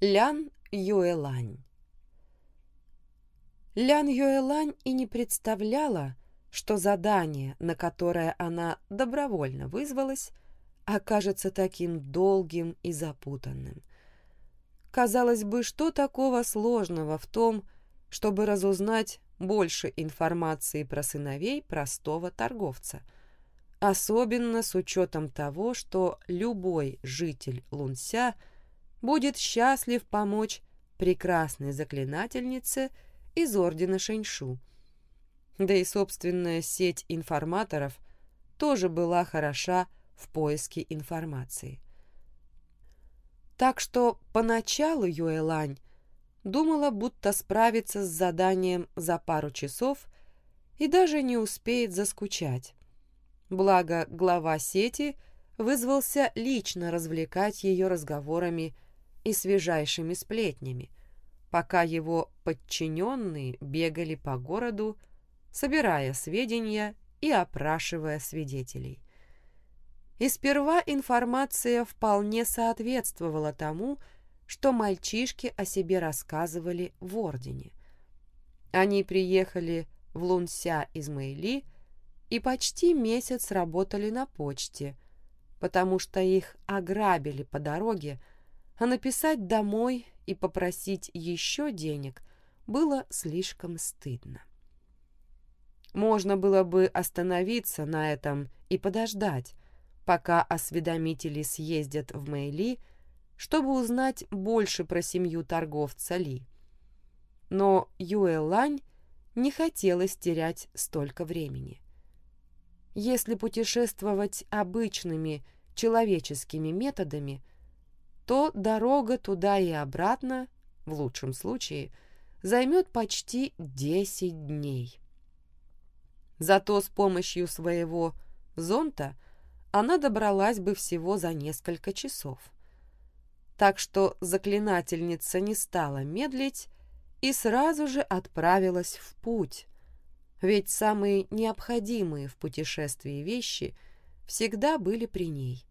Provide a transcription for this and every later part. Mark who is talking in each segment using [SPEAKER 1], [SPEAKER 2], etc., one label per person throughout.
[SPEAKER 1] Лян Юэлань Лян Юэлань и не представляла, что задание, на которое она добровольно вызвалась, окажется таким долгим и запутанным. Казалось бы, что такого сложного в том, чтобы разузнать больше информации про сыновей простого торговца, особенно с учетом того, что любой житель Лунся будет счастлив помочь прекрасной заклинательнице из Ордена Шэньшу. Да и собственная сеть информаторов тоже была хороша в поиске информации. Так что поначалу Юэлань думала, будто справится с заданием за пару часов и даже не успеет заскучать. Благо, глава сети вызвался лично развлекать ее разговорами и свежайшими сплетнями, пока его подчиненные бегали по городу, собирая сведения и опрашивая свидетелей. И сперва информация вполне соответствовала тому, что мальчишки о себе рассказывали в Ордене. Они приехали в Лунся из Мэйли и почти месяц работали на почте, потому что их ограбили по дороге, а написать домой и попросить еще денег было слишком стыдно. Можно было бы остановиться на этом и подождать, пока осведомители съездят в Мэйли, чтобы узнать больше про семью торговца Ли. Но Юэлань не хотелось терять столько времени. Если путешествовать обычными человеческими методами, то дорога туда и обратно, в лучшем случае, займет почти 10 дней. Зато с помощью своего зонта – она добралась бы всего за несколько часов. Так что заклинательница не стала медлить и сразу же отправилась в путь, ведь самые необходимые в путешествии вещи всегда были при ней.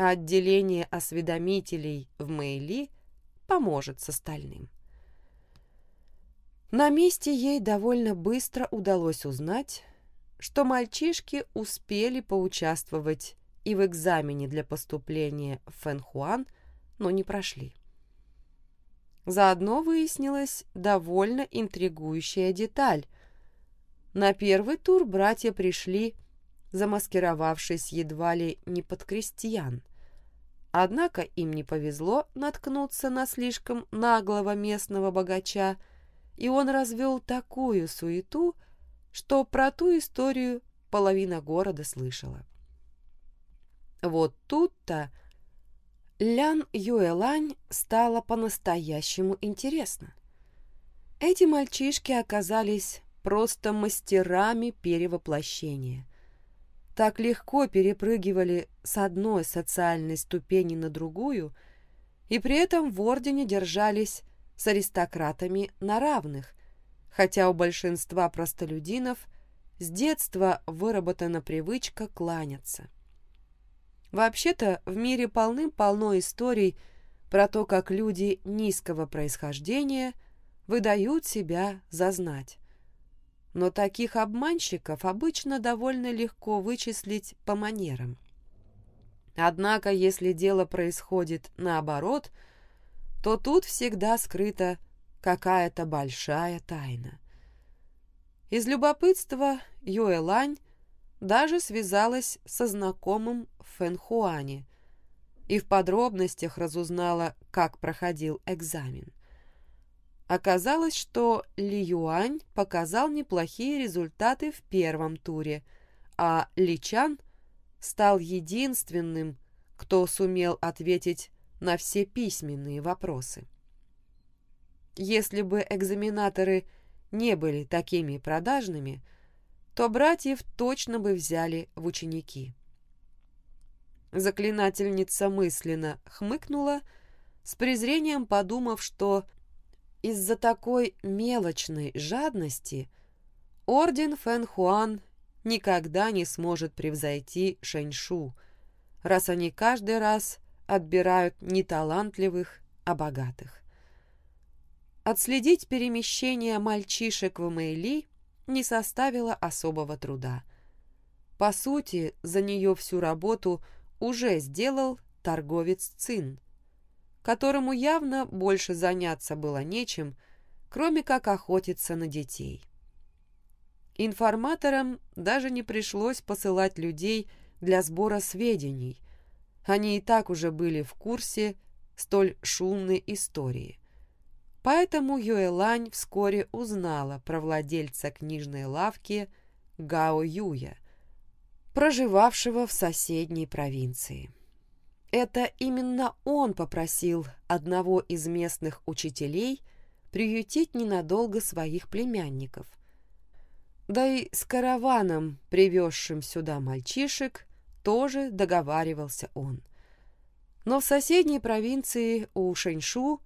[SPEAKER 1] А отделение осведомителей в Мэйли поможет с остальным. На месте ей довольно быстро удалось узнать, что мальчишки успели поучаствовать и в экзамене для поступления в Фэнхуан, но не прошли. Заодно выяснилась довольно интригующая деталь. На первый тур братья пришли, замаскировавшись едва ли не под крестьян. Однако им не повезло наткнуться на слишком наглого местного богача, и он развел такую суету, что про ту историю половина города слышала. Вот тут-то Лян Юэлань стало по-настоящему интересно. Эти мальчишки оказались просто мастерами перевоплощения. Так легко перепрыгивали с одной социальной ступени на другую, и при этом в Ордене держались с аристократами на равных, хотя у большинства простолюдинов с детства выработана привычка кланяться. Вообще-то в мире полным-полно историй про то, как люди низкого происхождения выдают себя за знать. Но таких обманщиков обычно довольно легко вычислить по манерам. Однако, если дело происходит наоборот, то тут всегда скрыто какая-то большая тайна. Из любопытства Юэлань даже связалась со знакомым Фэнхуане и в подробностях разузнала, как проходил экзамен. Оказалось, что Ли Юань показал неплохие результаты в первом туре, а Ли Чан стал единственным, кто сумел ответить на все письменные вопросы. Если бы экзаменаторы не были такими продажными, то братьев точно бы взяли в ученики. Заклинательница мысленно хмыкнула, с презрением подумав, что из-за такой мелочной жадности орден Фэн Хуан никогда не сможет превзойти Шэньшу, раз они каждый раз отбирают неталантливых, о богатых. Отследить перемещение мальчишек в Мэйли не составило особого труда. По сути, за нее всю работу уже сделал торговец Цин, которому явно больше заняться было нечем, кроме как охотиться на детей. Информаторам даже не пришлось посылать людей для сбора сведений. Они и так уже были в курсе столь шумной истории. Поэтому Юэлань вскоре узнала про владельца книжной лавки Гао Юя, проживавшего в соседней провинции. Это именно он попросил одного из местных учителей приютить ненадолго своих племянников. Да и с караваном, привезшим сюда мальчишек, тоже договаривался он. Но в соседней провинции у Шэньшу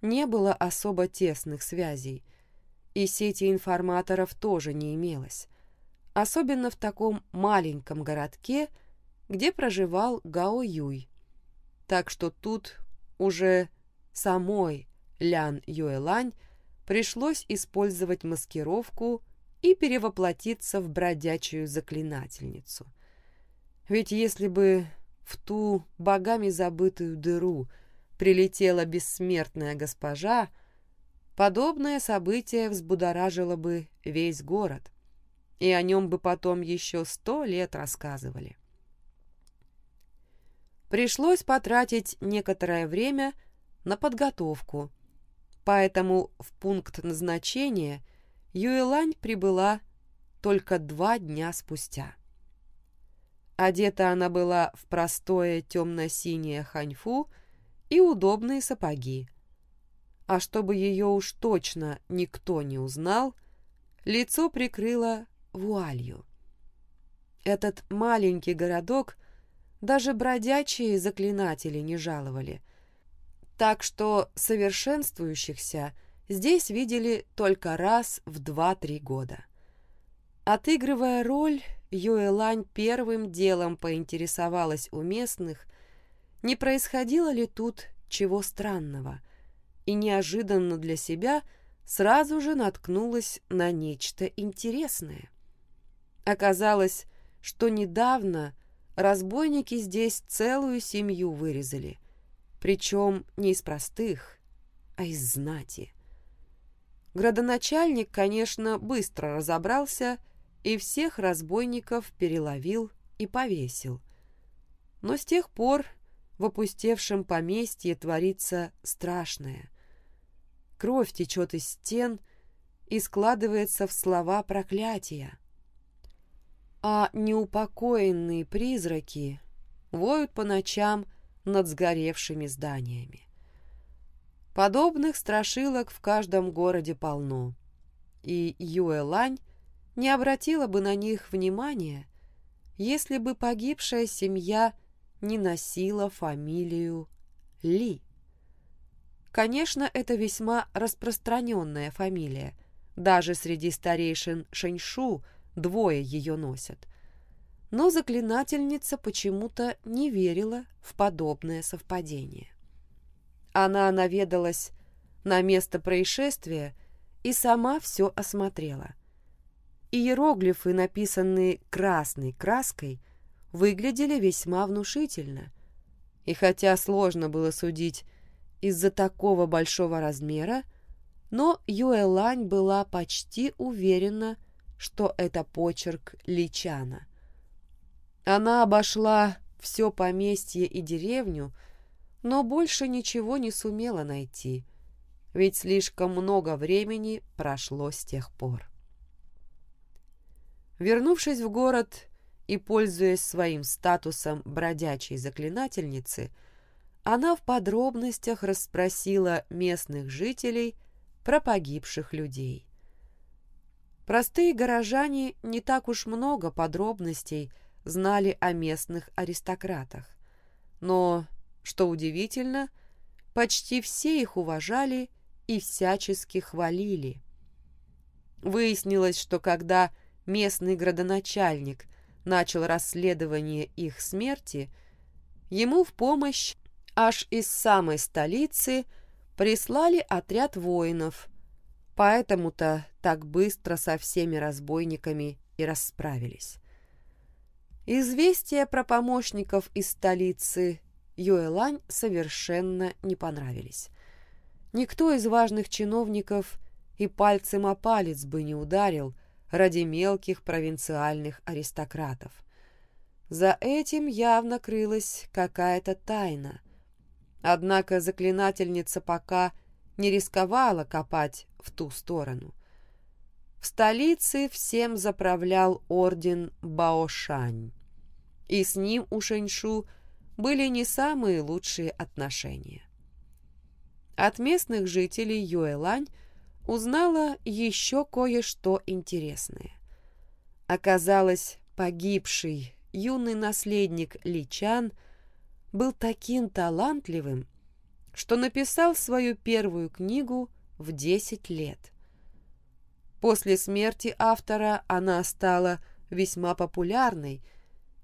[SPEAKER 1] не было особо тесных связей, и сети информаторов тоже не имелось, особенно в таком маленьком городке, где проживал Гао Юй, так что тут уже самой Лян Юэлань пришлось использовать маскировку и перевоплотиться в бродячую заклинательницу. Ведь если бы в ту богами забытую дыру прилетела бессмертная госпожа, подобное событие взбудоражило бы весь город, и о нем бы потом еще сто лет рассказывали. Пришлось потратить некоторое время на подготовку, поэтому в пункт назначения Юэлань прибыла только два дня спустя. Одета она была в простое темно-синее ханьфу и удобные сапоги. А чтобы ее уж точно никто не узнал, лицо прикрыло вуалью. Этот маленький городок – даже бродячие заклинатели не жаловали. Так что совершенствующихся здесь видели только раз в два-три года. Отыгрывая роль, Юэлань первым делом поинтересовалась у местных, не происходило ли тут чего странного, и неожиданно для себя сразу же наткнулась на нечто интересное. Оказалось, что недавно разбойники здесь целую семью вырезали, причем не из простых, а из знати. Градоначальник, конечно, быстро разобрался и всех разбойников переловил и повесил. Но с тех пор в опустевшем поместье творится страшное. Кровь течет из стен и складывается в слова проклятия а неупокоенные призраки воют по ночам над сгоревшими зданиями. Подобных страшилок в каждом городе полно, и Юэлань не обратила бы на них внимания, если бы погибшая семья не носила фамилию Ли. Конечно, это весьма распространенная фамилия, даже среди старейшин Шэньшу – двое ее носят. Но заклинательница почему-то не верила в подобное совпадение. Она наведалась на место происшествия и сама все осмотрела. Иероглифы, написанные красной краской, выглядели весьма внушительно. И хотя сложно было судить из-за такого большого размера, но Юэлань была почти уверена, что это почерк Личана. Она обошла все поместье и деревню, но больше ничего не сумела найти, ведь слишком много времени прошло с тех пор. Вернувшись в город и пользуясь своим статусом бродячей заклинательницы, она в подробностях расспросила местных жителей про погибших людей. Простые горожане не так уж много подробностей знали о местных аристократах. Но, что удивительно, почти все их уважали и всячески хвалили. Выяснилось, что когда местный градоначальник начал расследование их смерти, ему в помощь аж из самой столицы прислали отряд воинов, поэтому-то так быстро со всеми разбойниками и расправились. Известия про помощников из столицы Юэлань совершенно не понравились. Никто из важных чиновников и пальцем о палец бы не ударил ради мелких провинциальных аристократов. За этим явно крылась какая-то тайна. Однако заклинательница пока не рисковала копать в ту сторону. В столице всем заправлял орден Баошань, и с ним у Шэньшу были не самые лучшие отношения. От местных жителей Юэлань узнала еще кое-что интересное. Оказалось, погибший юный наследник Личан был таким талантливым, что написал свою первую книгу в 10 лет. После смерти автора она стала весьма популярной,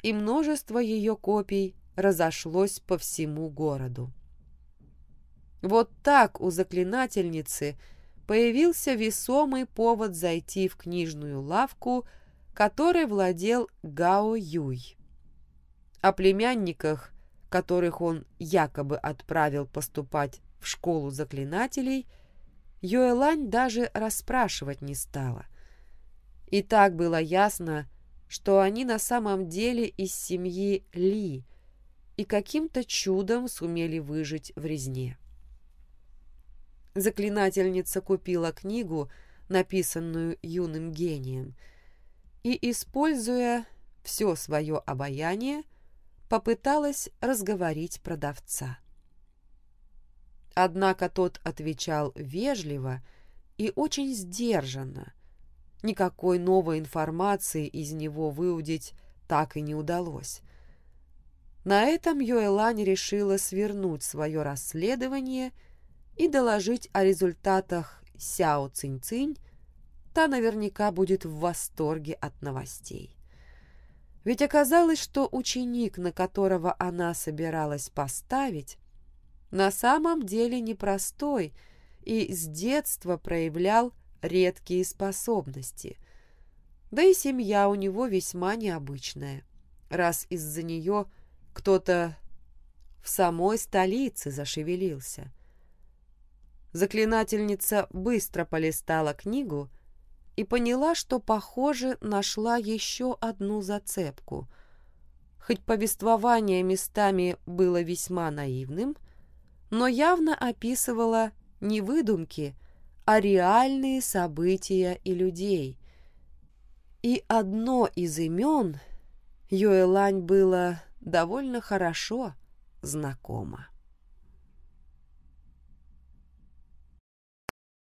[SPEAKER 1] и множество ее копий разошлось по всему городу. Вот так у заклинательницы появился весомый повод зайти в книжную лавку, которой владел Гао Юй. О племянниках, которых он якобы отправил поступать в школу заклинателей, Юэлань даже расспрашивать не стала. И так было ясно, что они на самом деле из семьи Ли и каким-то чудом сумели выжить в резне. Заклинательница купила книгу, написанную юным гением, и, используя все свое обаяние, попыталась разговорить продавца. Однако тот отвечал вежливо и очень сдержанно. Никакой новой информации из него выудить так и не удалось. На этом Йоэлань решила свернуть свое расследование и доложить о результатах Сяо Цинь-Цинь, та наверняка будет в восторге от новостей. Ведь оказалось, что ученик, на которого она собиралась поставить, на самом деле непростой и с детства проявлял редкие способности. Да и семья у него весьма необычная, раз из-за нее кто-то в самой столице зашевелился. Заклинательница быстро полистала книгу и поняла, что, похоже, нашла еще одну зацепку. Хоть повествование местами было весьма наивным, но явно описывало не выдумки, а реальные события и людей. И одно из имен Юэлань было довольно хорошо знакомо.